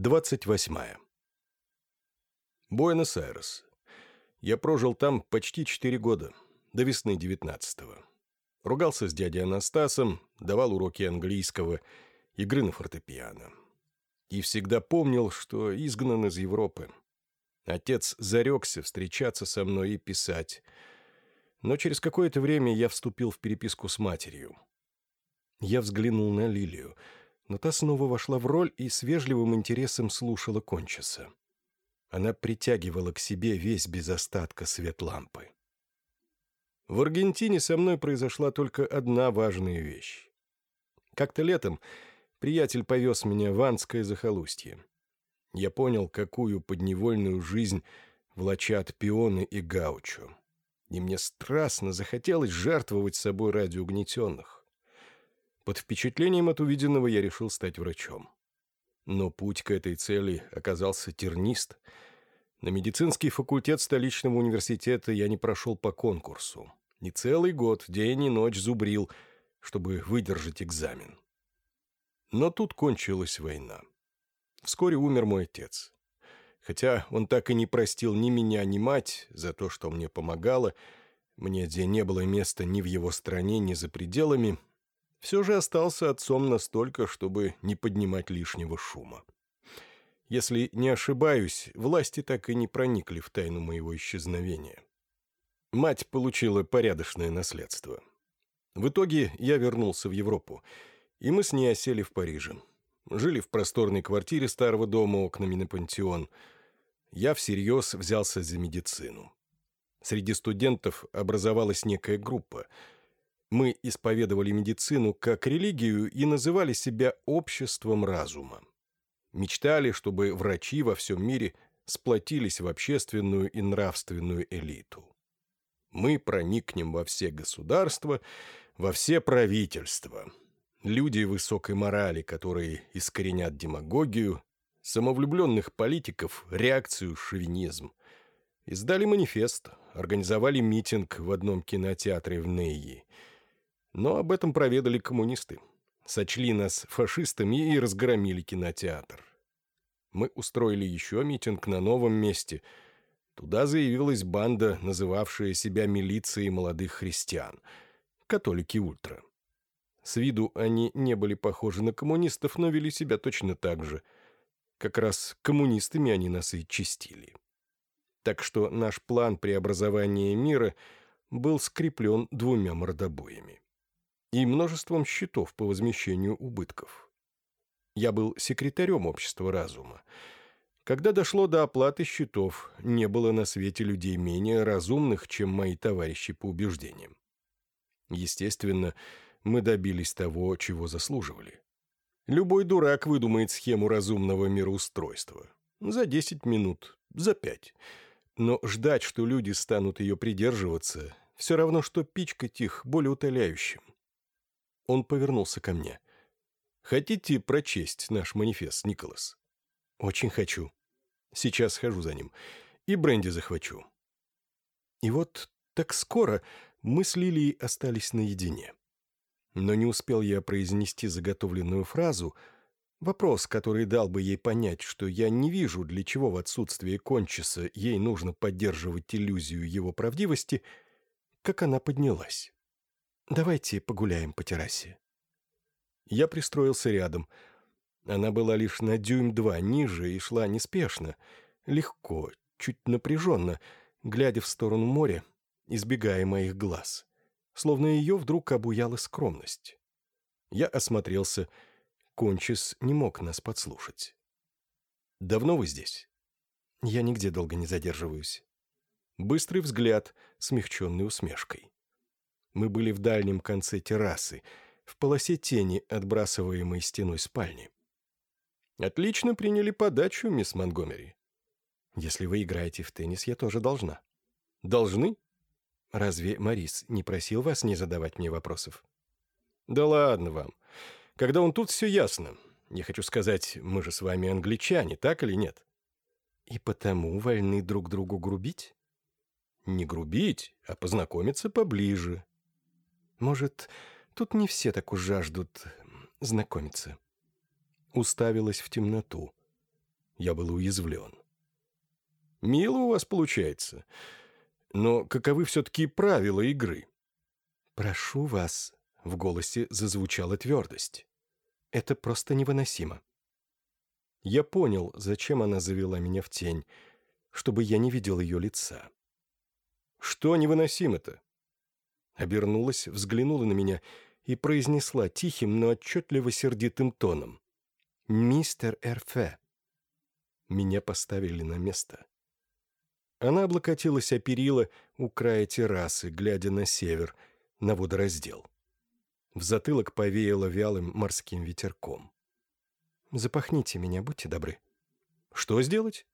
28. Буэнос-Айрес. Я прожил там почти 4 года, до весны 19-го. Ругался с дядей Анастасом, давал уроки английского, игры на фортепиано. И всегда помнил, что изгнан из Европы. Отец зарекся встречаться со мной и писать. Но через какое-то время я вступил в переписку с матерью. Я взглянул на Лилию — но та снова вошла в роль и с вежливым интересом слушала Кончаса. Она притягивала к себе весь без остатка свет лампы. В Аргентине со мной произошла только одна важная вещь. Как-то летом приятель повез меня в Анское захолустье. Я понял, какую подневольную жизнь влачат пионы и гаучо. И мне страстно захотелось жертвовать собой ради угнетенных. Под впечатлением от увиденного я решил стать врачом. Но путь к этой цели оказался тернист. На медицинский факультет столичного университета я не прошел по конкурсу. Не целый год, день и ночь зубрил, чтобы выдержать экзамен. Но тут кончилась война. Вскоре умер мой отец. Хотя он так и не простил ни меня, ни мать за то, что мне помогало, мне где не было места ни в его стране, ни за пределами, все же остался отцом настолько, чтобы не поднимать лишнего шума. Если не ошибаюсь, власти так и не проникли в тайну моего исчезновения. Мать получила порядочное наследство. В итоге я вернулся в Европу, и мы с ней осели в Париже. Жили в просторной квартире старого дома окнами на пантеон. Я всерьез взялся за медицину. Среди студентов образовалась некая группа — мы исповедовали медицину как религию и называли себя обществом разума. Мечтали, чтобы врачи во всем мире сплотились в общественную и нравственную элиту. Мы проникнем во все государства, во все правительства. Люди высокой морали, которые искоренят демагогию, самовлюбленных политиков, реакцию, шовинизм. Издали манифест, организовали митинг в одном кинотеатре в Нейи – но об этом проведали коммунисты. Сочли нас фашистами и разгромили кинотеатр. Мы устроили еще митинг на новом месте. Туда заявилась банда, называвшая себя милицией молодых христиан. Католики ультра. С виду они не были похожи на коммунистов, но вели себя точно так же. Как раз коммунистами они нас и чистили. Так что наш план преобразования мира был скреплен двумя мордобоями и множеством счетов по возмещению убытков. Я был секретарем общества разума. Когда дошло до оплаты счетов, не было на свете людей менее разумных, чем мои товарищи по убеждениям. Естественно, мы добились того, чего заслуживали. Любой дурак выдумает схему разумного мироустройства. За 10 минут, за 5. Но ждать, что люди станут ее придерживаться, все равно, что пичкать их более утоляющим. Он повернулся ко мне. «Хотите прочесть наш манифест, Николас?» «Очень хочу. Сейчас схожу за ним. И бренди захвачу». И вот так скоро мы с Лилией остались наедине. Но не успел я произнести заготовленную фразу, вопрос, который дал бы ей понять, что я не вижу, для чего в отсутствие кончиса ей нужно поддерживать иллюзию его правдивости, как она поднялась. Давайте погуляем по террасе». Я пристроился рядом. Она была лишь на дюйм-два ниже и шла неспешно, легко, чуть напряженно, глядя в сторону моря, избегая моих глаз. Словно ее вдруг обуяла скромность. Я осмотрелся. Кончис не мог нас подслушать. «Давно вы здесь?» «Я нигде долго не задерживаюсь». Быстрый взгляд, смягченный усмешкой. Мы были в дальнем конце террасы, в полосе тени, отбрасываемой стеной спальни. «Отлично приняли подачу, мисс Монгомери. Если вы играете в теннис, я тоже должна». «Должны?» «Разве Морис не просил вас не задавать мне вопросов?» «Да ладно вам. Когда он тут, все ясно. Я хочу сказать, мы же с вами англичане, так или нет?» «И потому вольны друг другу грубить?» «Не грубить, а познакомиться поближе, может, тут не все так уж жаждут знакомиться. Уставилась в темноту. Я был уязвлен. «Мило у вас получается. Но каковы все-таки правила игры?» «Прошу вас», — в голосе зазвучала твердость. «Это просто невыносимо». Я понял, зачем она завела меня в тень, чтобы я не видел ее лица. «Что невыносимо-то?» Обернулась, взглянула на меня и произнесла тихим, но отчетливо сердитым тоном. «Мистер Эрфе». Меня поставили на место. Она облокотилась о перила у края террасы, глядя на север, на водораздел. В затылок повеяло вялым морским ветерком. «Запахните меня, будьте добры». «Что сделать?»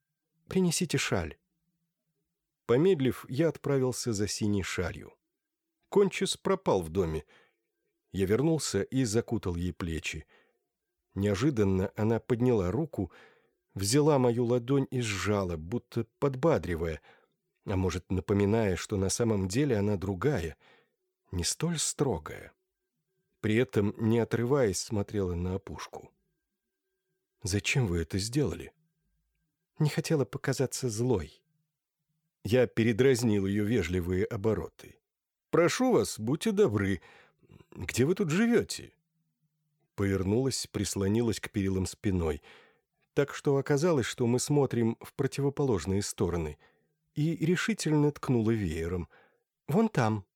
«Принесите шаль». Помедлив, я отправился за синей шалью. Кончис пропал в доме. Я вернулся и закутал ей плечи. Неожиданно она подняла руку, взяла мою ладонь и сжала, будто подбадривая, а может, напоминая, что на самом деле она другая, не столь строгая. При этом, не отрываясь, смотрела на опушку. «Зачем вы это сделали?» «Не хотела показаться злой». Я передразнил ее вежливые обороты. «Прошу вас, будьте добры. Где вы тут живете?» Повернулась, прислонилась к перилам спиной, так что оказалось, что мы смотрим в противоположные стороны, и решительно ткнула веером. «Вон там».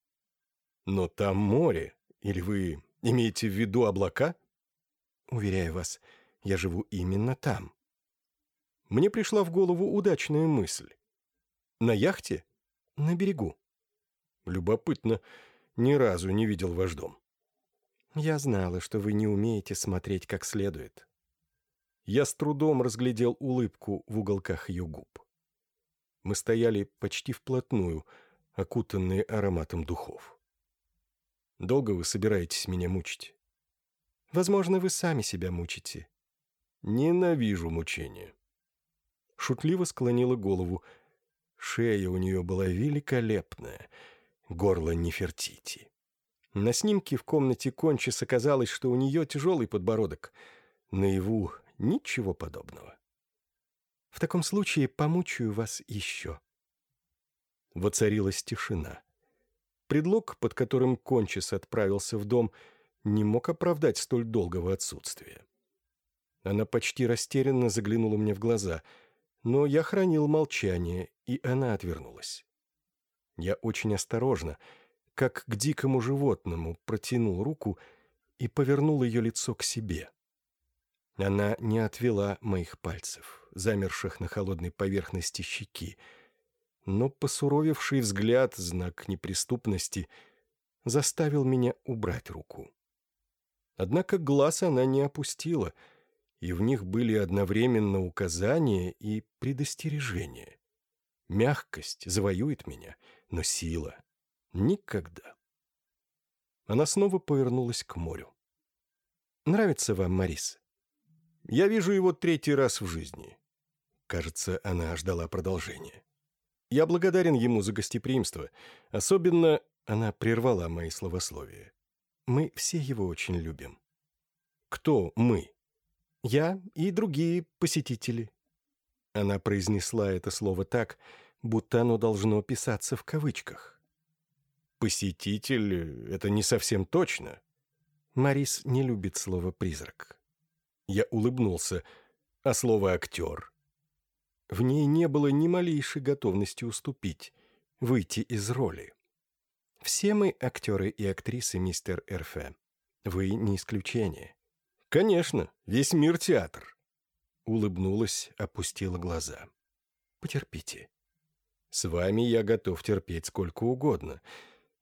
«Но там море. Или вы имеете в виду облака?» «Уверяю вас, я живу именно там». Мне пришла в голову удачная мысль. «На яхте?» «На берегу». Любопытно, ни разу не видел ваш дом. Я знала, что вы не умеете смотреть как следует. Я с трудом разглядел улыбку в уголках ее губ. Мы стояли почти вплотную, окутанные ароматом духов. Долго вы собираетесь меня мучить? Возможно, вы сами себя мучите. Ненавижу мучения. Шутливо склонила голову. Шея у нее была великолепная — горло Нефертити. На снимке в комнате Кончис оказалось, что у нее тяжелый подбородок. Наяву ничего подобного. В таком случае помучаю вас еще. Воцарилась тишина. Предлог, под которым Кончис отправился в дом, не мог оправдать столь долгого отсутствия. Она почти растерянно заглянула мне в глаза, но я хранил молчание, и она отвернулась. Я очень осторожно, как к дикому животному, протянул руку и повернул ее лицо к себе. Она не отвела моих пальцев, замерших на холодной поверхности щеки, но посуровевший взгляд, знак неприступности, заставил меня убрать руку. Однако глаз она не опустила, и в них были одновременно указания и предостережения. Мягкость завоюет меня — но сила — никогда. Она снова повернулась к морю. «Нравится вам Марис?» «Я вижу его третий раз в жизни». Кажется, она ждала продолжения. «Я благодарен ему за гостеприимство. Особенно...» Она прервала мои словословия. «Мы все его очень любим». «Кто мы?» «Я и другие посетители». Она произнесла это слово так, будто оно должно писаться в кавычках. «Посетитель — это не совсем точно». Марис не любит слово «призрак». Я улыбнулся, а слово «актер». В ней не было ни малейшей готовности уступить, выйти из роли. Все мы актеры и актрисы, мистер Эрфе. Вы не исключение. Конечно, весь мир театр. Улыбнулась, опустила глаза. Потерпите. С вами я готов терпеть сколько угодно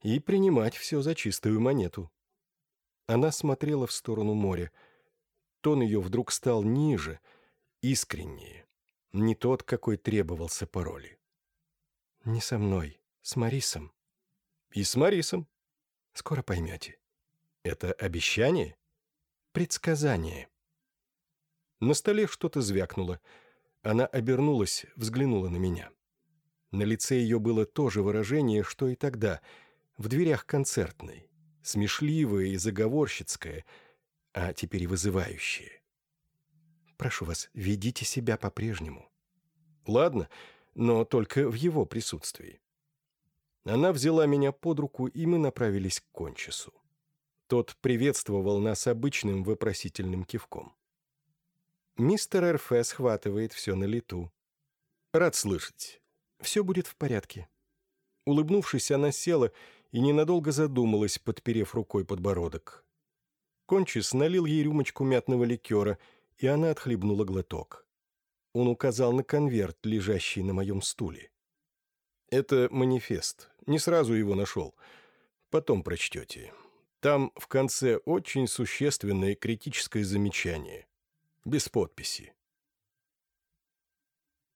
и принимать все за чистую монету». Она смотрела в сторону моря. Тон ее вдруг стал ниже, искреннее, не тот, какой требовался по роли. «Не со мной, с Марисом». «И с Марисом». «Скоро поймете». «Это обещание?» «Предсказание». На столе что-то звякнуло. Она обернулась, взглянула на меня. На лице ее было то же выражение, что и тогда, в дверях концертной, смешливое и заговорщицкое, а теперь и вызывающее. Прошу вас, ведите себя по-прежнему». «Ладно, но только в его присутствии». Она взяла меня под руку, и мы направились к кончису. Тот приветствовал нас обычным вопросительным кивком. Мистер РФ схватывает все на лету. Рад слышать. Все будет в порядке. Улыбнувшись, она села и ненадолго задумалась, подперев рукой подбородок. Кончис налил ей рюмочку мятного ликера, и она отхлебнула глоток. Он указал на конверт, лежащий на моем стуле. «Это манифест. Не сразу его нашел. Потом прочтете. Там в конце очень существенное критическое замечание. Без подписи.